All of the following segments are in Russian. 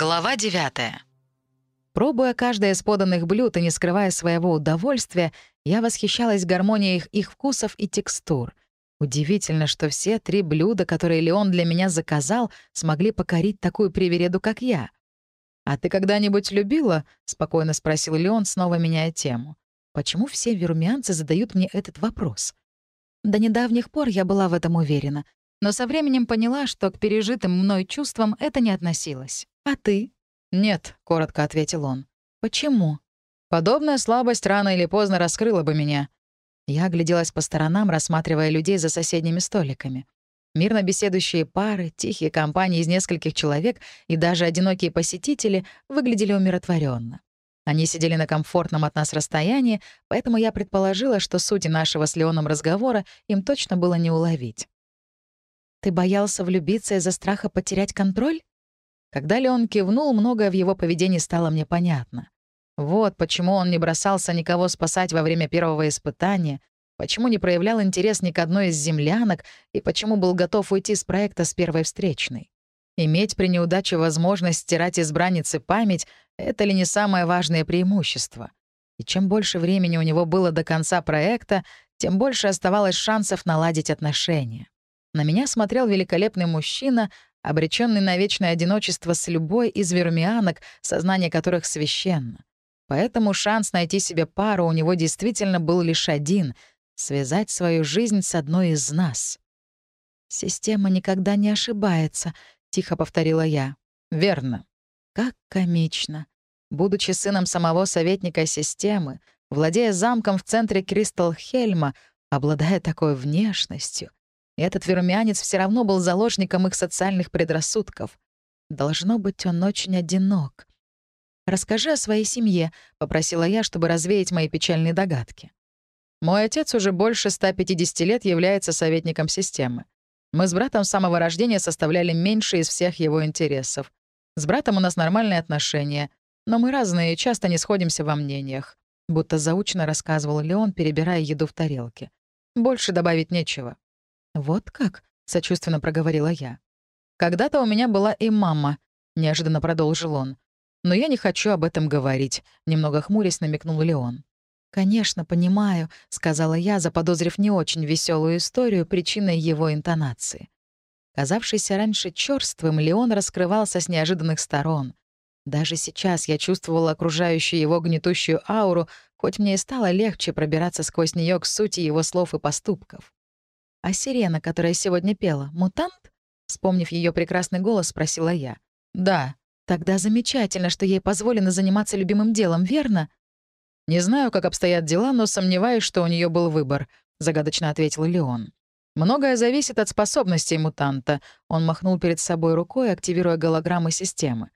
Глава 9. Пробуя каждое из поданных блюд и не скрывая своего удовольствия, я восхищалась гармонией их, их вкусов и текстур. Удивительно, что все три блюда, которые Леон для меня заказал, смогли покорить такую привереду, как я. «А ты когда-нибудь любила?» — спокойно спросил Леон, снова меняя тему. «Почему все вермианцы задают мне этот вопрос?» До недавних пор я была в этом уверена, но со временем поняла, что к пережитым мной чувствам это не относилось. «А ты?» «Нет», — коротко ответил он. «Почему?» «Подобная слабость рано или поздно раскрыла бы меня». Я огляделась по сторонам, рассматривая людей за соседними столиками. Мирно беседующие пары, тихие компании из нескольких человек и даже одинокие посетители выглядели умиротворенно. Они сидели на комфортном от нас расстоянии, поэтому я предположила, что сути нашего с Леоном разговора им точно было не уловить. «Ты боялся влюбиться из-за страха потерять контроль?» Когда Леон кивнул, многое в его поведении стало мне понятно. Вот почему он не бросался никого спасать во время первого испытания, почему не проявлял интерес ни к одной из землянок и почему был готов уйти с проекта с первой встречной. Иметь при неудаче возможность стирать избранницы память — это ли не самое важное преимущество? И чем больше времени у него было до конца проекта, тем больше оставалось шансов наладить отношения. На меня смотрел великолепный мужчина, обреченный на вечное одиночество с любой из вермианок, сознание которых священно. Поэтому шанс найти себе пару у него действительно был лишь один — связать свою жизнь с одной из нас. «Система никогда не ошибается», — тихо повторила я. «Верно». Как комично. Будучи сыном самого советника системы, владея замком в центре Кристал-Хельма, обладая такой внешностью, этот вермянец все равно был заложником их социальных предрассудков. Должно быть, он очень одинок. «Расскажи о своей семье», — попросила я, чтобы развеять мои печальные догадки. «Мой отец уже больше 150 лет является советником системы. Мы с братом с самого рождения составляли меньше из всех его интересов. С братом у нас нормальные отношения, но мы разные и часто не сходимся во мнениях», будто заучно рассказывал Леон, перебирая еду в тарелке. «Больше добавить нечего». «Вот как?» — сочувственно проговорила я. «Когда-то у меня была и мама», — неожиданно продолжил он. «Но я не хочу об этом говорить», — немного хмурясь намекнул Леон. «Конечно, понимаю», — сказала я, заподозрив не очень веселую историю причиной его интонации. Казавшийся раньше чёрствым, Леон раскрывался с неожиданных сторон. Даже сейчас я чувствовала окружающую его гнетущую ауру, хоть мне и стало легче пробираться сквозь нее к сути его слов и поступков. «А сирена, которая сегодня пела, мутант?» Вспомнив ее прекрасный голос, спросила я. «Да». «Тогда замечательно, что ей позволено заниматься любимым делом, верно?» «Не знаю, как обстоят дела, но сомневаюсь, что у нее был выбор», — загадочно ответил Леон. «Многое зависит от способностей мутанта», — он махнул перед собой рукой, активируя голограммы системы.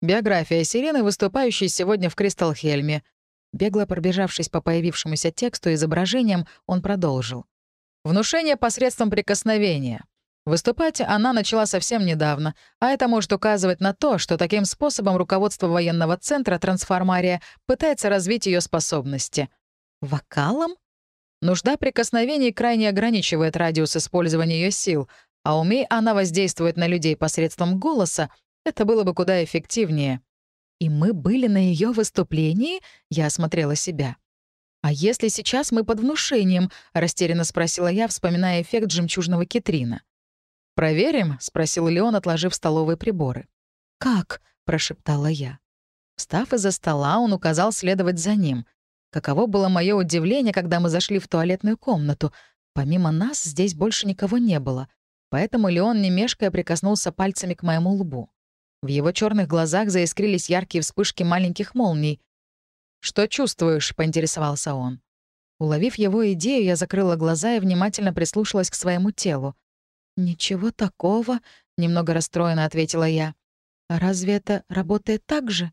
«Биография Сирены, выступающей сегодня в Кристалхельме». Бегло пробежавшись по появившемуся тексту и изображениям, он продолжил. Внушение посредством прикосновения. Выступать она начала совсем недавно, а это может указывать на то, что таким способом руководство военного центра «Трансформария» пытается развить ее способности. Вокалом? Нужда прикосновений крайне ограничивает радиус использования ее сил, а умей она воздействовать на людей посредством голоса, это было бы куда эффективнее. И мы были на ее выступлении, я осмотрела себя. «А если сейчас мы под внушением?» — растерянно спросила я, вспоминая эффект жемчужного кетрина. «Проверим?» — спросил Леон, отложив столовые приборы. «Как?» — прошептала я. Встав из-за стола, он указал следовать за ним. Каково было мое удивление, когда мы зашли в туалетную комнату. Помимо нас здесь больше никого не было, поэтому Леон, не мешкая, прикоснулся пальцами к моему лбу. В его черных глазах заискрились яркие вспышки маленьких молний. «Что чувствуешь?» — поинтересовался он. Уловив его идею, я закрыла глаза и внимательно прислушалась к своему телу. «Ничего такого», — немного расстроенно ответила я. «А разве это работает так же?»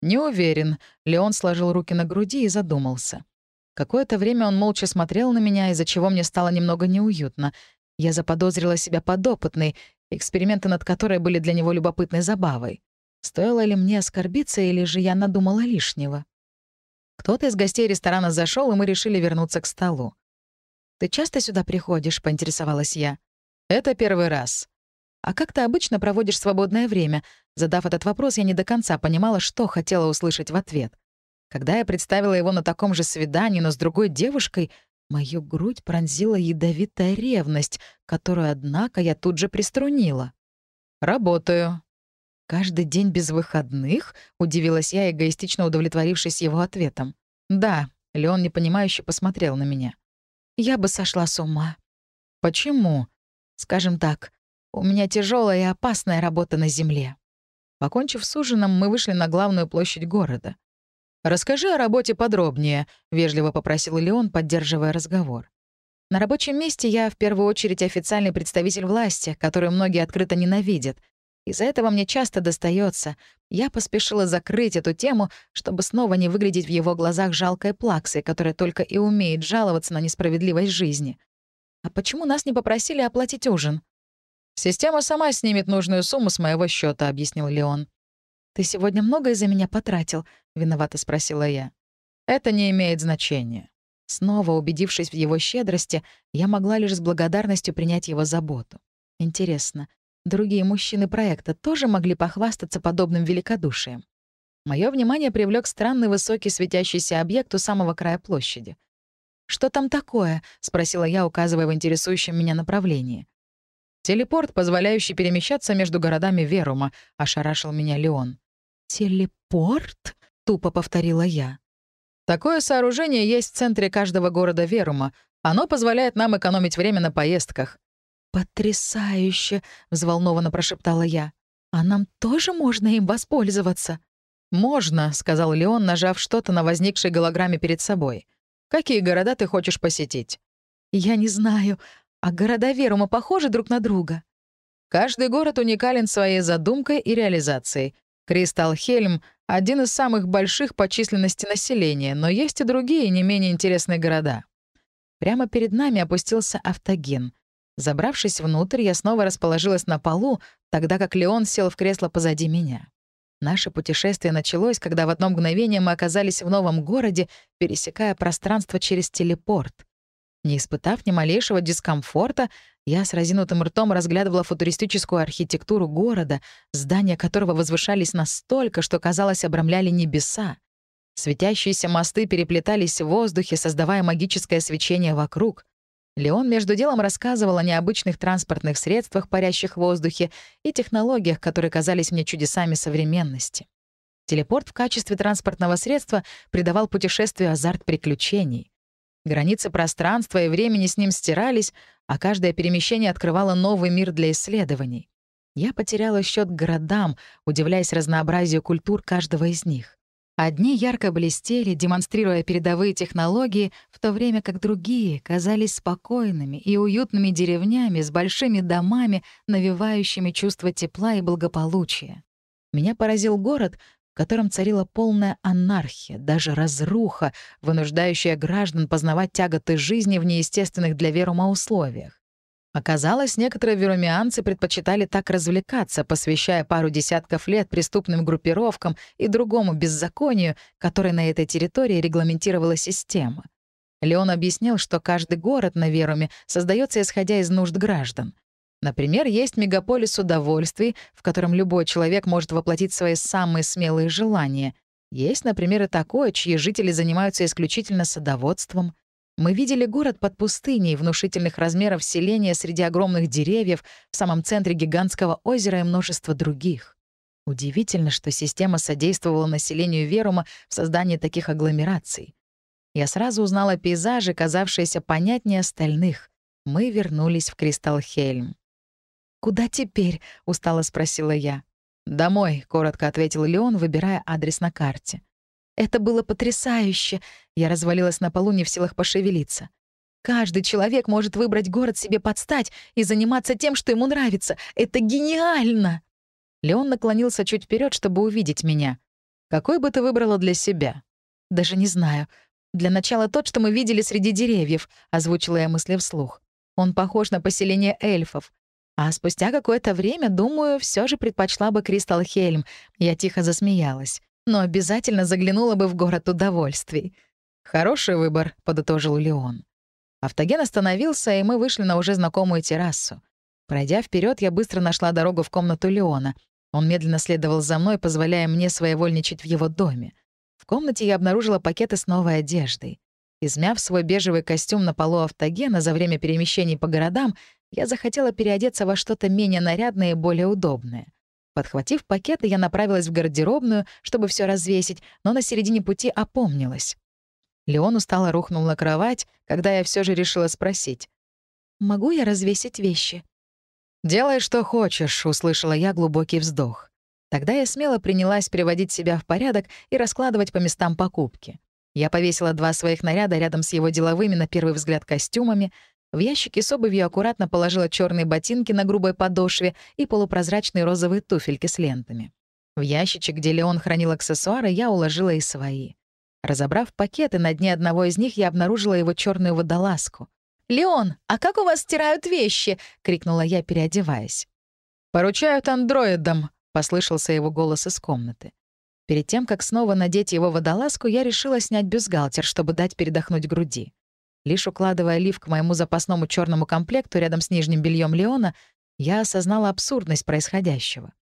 «Не уверен», — Леон сложил руки на груди и задумался. Какое-то время он молча смотрел на меня, из-за чего мне стало немного неуютно. Я заподозрила себя подопытной, эксперименты над которой были для него любопытной забавой. Стоило ли мне оскорбиться, или же я надумала лишнего? Кто-то из гостей ресторана зашел, и мы решили вернуться к столу. «Ты часто сюда приходишь?» — поинтересовалась я. «Это первый раз». «А как ты обычно проводишь свободное время?» Задав этот вопрос, я не до конца понимала, что хотела услышать в ответ. Когда я представила его на таком же свидании, но с другой девушкой, мою грудь пронзила ядовитая ревность, которую, однако, я тут же приструнила. «Работаю». «Каждый день без выходных?» — удивилась я, эгоистично удовлетворившись его ответом. «Да», — Леон непонимающе посмотрел на меня. «Я бы сошла с ума». «Почему?» «Скажем так, у меня тяжелая и опасная работа на земле». Покончив с ужином, мы вышли на главную площадь города. «Расскажи о работе подробнее», — вежливо попросил Леон, поддерживая разговор. «На рабочем месте я в первую очередь официальный представитель власти, которую многие открыто ненавидят. Из-за этого мне часто достается. Я поспешила закрыть эту тему, чтобы снова не выглядеть в его глазах жалкой плаксой, которая только и умеет жаловаться на несправедливость жизни. А почему нас не попросили оплатить ужин?» «Система сама снимет нужную сумму с моего счета, объяснил Леон. «Ты сегодня много из-за меня потратил?» — виновато спросила я. «Это не имеет значения». Снова убедившись в его щедрости, я могла лишь с благодарностью принять его заботу. Интересно, другие мужчины проекта тоже могли похвастаться подобным великодушием? Мое внимание привлек странный высокий светящийся объект у самого края площади. «Что там такое?» — спросила я, указывая в интересующем меня направлении. «Телепорт, позволяющий перемещаться между городами Верума», — ошарашил меня Леон. «Телепорт?» — тупо повторила я. «Такое сооружение есть в центре каждого города Верума. Оно позволяет нам экономить время на поездках». «Потрясающе!» — взволнованно прошептала я. «А нам тоже можно им воспользоваться?» «Можно», — сказал Леон, нажав что-то на возникшей голограмме перед собой. «Какие города ты хочешь посетить?» «Я не знаю. А города Верума похожи друг на друга?» Каждый город уникален своей задумкой и реализацией. Кристалхельм — один из самых больших по численности населения, но есть и другие не менее интересные города. Прямо перед нами опустился автоген. Забравшись внутрь, я снова расположилась на полу, тогда как Леон сел в кресло позади меня. Наше путешествие началось, когда в одно мгновение мы оказались в новом городе, пересекая пространство через телепорт. Не испытав ни малейшего дискомфорта, я с разинутым ртом разглядывала футуристическую архитектуру города, здания которого возвышались настолько, что, казалось, обрамляли небеса. Светящиеся мосты переплетались в воздухе, создавая магическое свечение вокруг. Леон между делом рассказывал о необычных транспортных средствах, парящих в воздухе, и технологиях, которые казались мне чудесами современности. Телепорт в качестве транспортного средства придавал путешествию азарт приключений. Границы пространства и времени с ним стирались, а каждое перемещение открывало новый мир для исследований. Я потеряла счет городам, удивляясь разнообразию культур каждого из них. Одни ярко блестели, демонстрируя передовые технологии, в то время как другие казались спокойными и уютными деревнями с большими домами, навевающими чувство тепла и благополучия. Меня поразил город, в котором царила полная анархия, даже разруха, вынуждающая граждан познавать тяготы жизни в неестественных для Верума условиях. Оказалось, некоторые верумианцы предпочитали так развлекаться, посвящая пару десятков лет преступным группировкам и другому беззаконию, которое на этой территории регламентировала система. Леон объяснил, что каждый город на Веруме создается исходя из нужд граждан — Например, есть мегаполис удовольствий, в котором любой человек может воплотить свои самые смелые желания. Есть, например, и такое, чьи жители занимаются исключительно садоводством. Мы видели город под пустыней, внушительных размеров селения среди огромных деревьев, в самом центре гигантского озера и множество других. Удивительно, что система содействовала населению Верума в создании таких агломераций. Я сразу узнала пейзажи, казавшиеся понятнее остальных. Мы вернулись в Кристалхельм. «Куда теперь?» — устало спросила я. «Домой», — коротко ответил Леон, выбирая адрес на карте. «Это было потрясающе!» Я развалилась на полу, не в силах пошевелиться. «Каждый человек может выбрать город себе подстать и заниматься тем, что ему нравится. Это гениально!» Леон наклонился чуть вперед, чтобы увидеть меня. «Какой бы ты выбрала для себя?» «Даже не знаю. Для начала тот, что мы видели среди деревьев», — озвучила я мысли вслух. «Он похож на поселение эльфов. А спустя какое-то время, думаю, все же предпочла бы Кристал Хельм. Я тихо засмеялась. Но обязательно заглянула бы в город удовольствий. «Хороший выбор», — подытожил Леон. Автоген остановился, и мы вышли на уже знакомую террасу. Пройдя вперед, я быстро нашла дорогу в комнату Леона. Он медленно следовал за мной, позволяя мне своевольничать в его доме. В комнате я обнаружила пакеты с новой одеждой. Измяв свой бежевый костюм на полу автогена за время перемещений по городам, я захотела переодеться во что-то менее нарядное и более удобное. Подхватив пакеты, я направилась в гардеробную, чтобы все развесить, но на середине пути опомнилась. Леон устало рухнул на кровать, когда я все же решила спросить. «Могу я развесить вещи?» «Делай, что хочешь», — услышала я глубокий вздох. Тогда я смело принялась приводить себя в порядок и раскладывать по местам покупки. Я повесила два своих наряда рядом с его деловыми, на первый взгляд, костюмами, в ящике с обувью аккуратно положила черные ботинки на грубой подошве и полупрозрачные розовые туфельки с лентами. В ящичек, где Леон хранил аксессуары, я уложила и свои. Разобрав пакеты, на дне одного из них я обнаружила его черную водолазку. «Леон, а как у вас стирают вещи?» — крикнула я, переодеваясь. «Поручают андроидам», — послышался его голос из комнаты. Перед тем, как снова надеть его водолазку, я решила снять бюстгальтер, чтобы дать передохнуть груди. Лишь укладывая лиф к моему запасному черному комплекту рядом с нижним бельем Леона, я осознала абсурдность происходящего.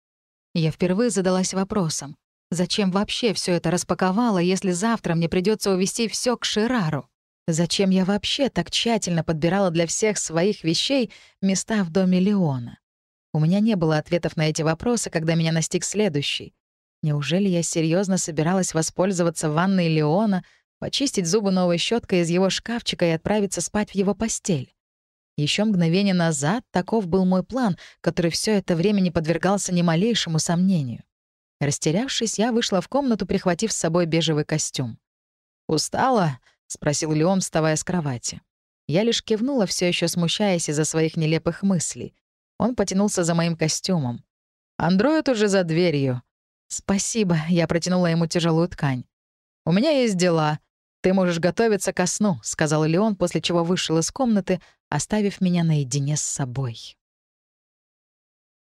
Я впервые задалась вопросом, зачем вообще все это распаковала, если завтра мне придется увезти все к Ширару? Зачем я вообще так тщательно подбирала для всех своих вещей места в доме Леона? У меня не было ответов на эти вопросы, когда меня настиг следующий. Неужели я серьезно собиралась воспользоваться ванной Леона, почистить зубы новой щеткой из его шкафчика и отправиться спать в его постель. Еще мгновение назад таков был мой план, который все это время не подвергался ни малейшему сомнению. Растерявшись, я вышла в комнату, прихватив с собой бежевый костюм. «Устала?» — спросил Леон, вставая с кровати. Я лишь кивнула, все еще смущаясь из-за своих нелепых мыслей. Он потянулся за моим костюмом. «Андроид уже за дверью». «Спасибо», — я протянула ему тяжелую ткань. «У меня есть дела. «Ты можешь готовиться ко сну», — сказал Леон, после чего вышел из комнаты, оставив меня наедине с собой.